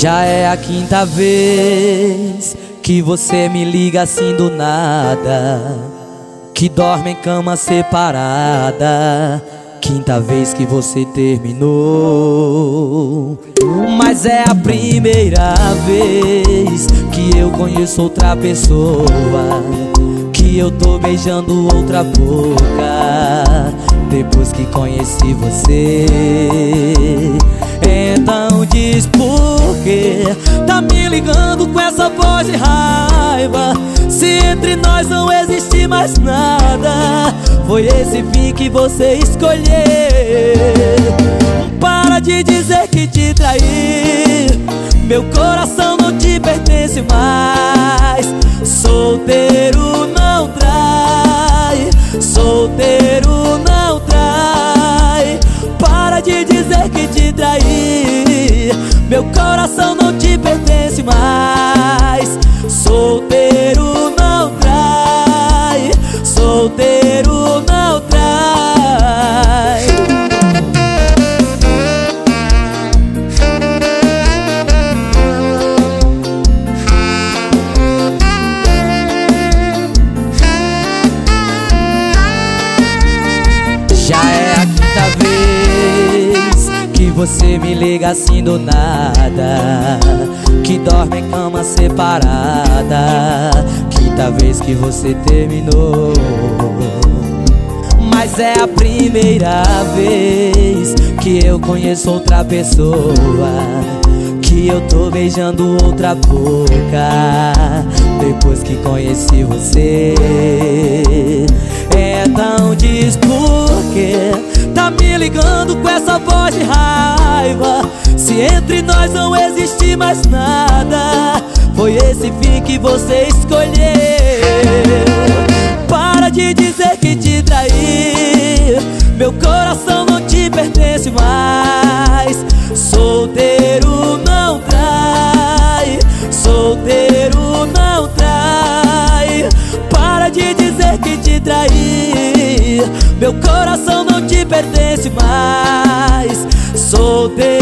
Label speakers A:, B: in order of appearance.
A: Já é a quinta vez que você me liga assim do nada. Que dorme em cama separada. Quinta vez que você terminou. Mas é a primeira vez que eu conheço outra pessoa. Que eu tô beijando outra boca. Depois que conheci você. Raiva. Se entre nós não existe mais nada Foi esse fim que você escolheu. Para de dizer que te traí. Meu coração não te pertence mais. Solteiro não trai Solteiro não trai. Para de dizer que te traí. Meu coração não te Solteiro você me liga assim do nada. Que dorme em cama separada. Quinta vez que você terminou. Mas é a primeira vez que eu conheço outra pessoa. Que eu tô beijando outra boca. Depois que conheci você de raiva. Se entre nós não existe mais nada Foi esse fim que você escolheu. Para de dizer que te traí Meu coração não te pertence mais. Solteiro não trai Solteiro não trai. Para de dizer que te traí Meu coração não te pertence mais Solteiro